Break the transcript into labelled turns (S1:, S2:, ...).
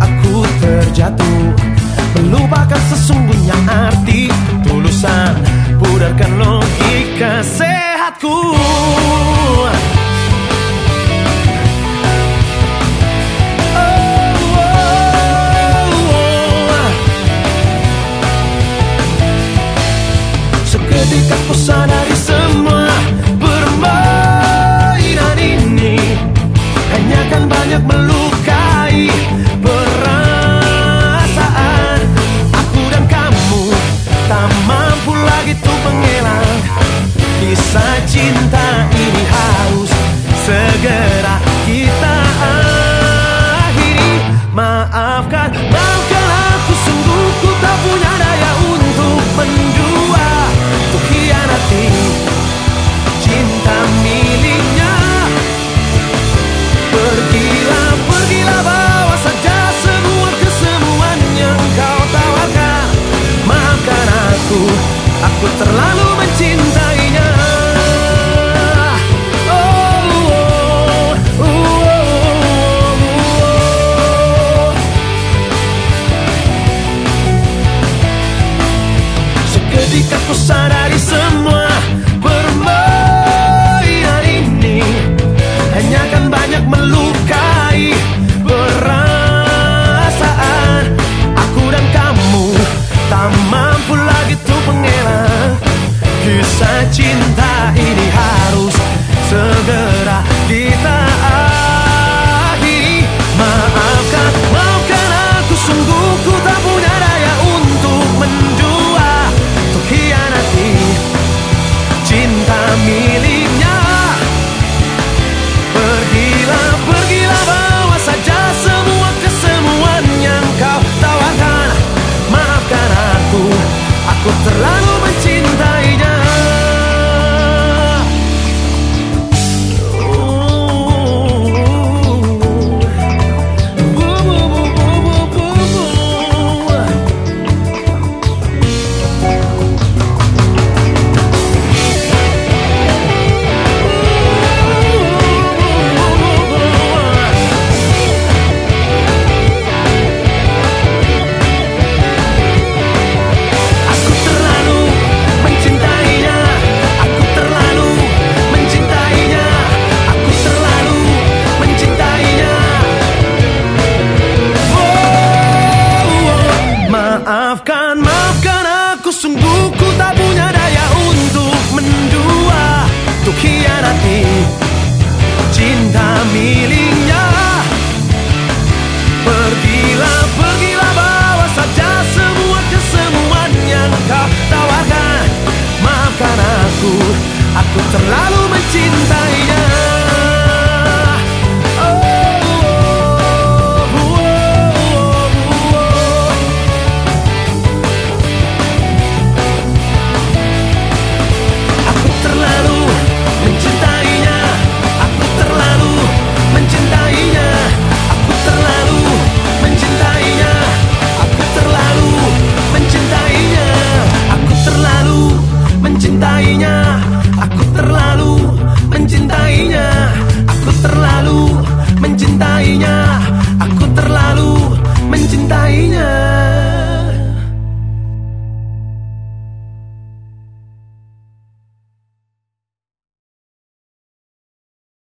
S1: aku terjatuh. Melupakan sesungguhnya arti Tulusan pudarkan logika sehatku. Oh, oh, oh. Seketika ku sadar segera kita akhiri. Maafkan, maafkan aku sungguh ku tak punya daya untuk menjua Ku hianati cinta miliknya. Pergilah, pergilah bawa saja semua kesemuan yang kau tawarkan. Maafkan aku, aku terlalu mencintai.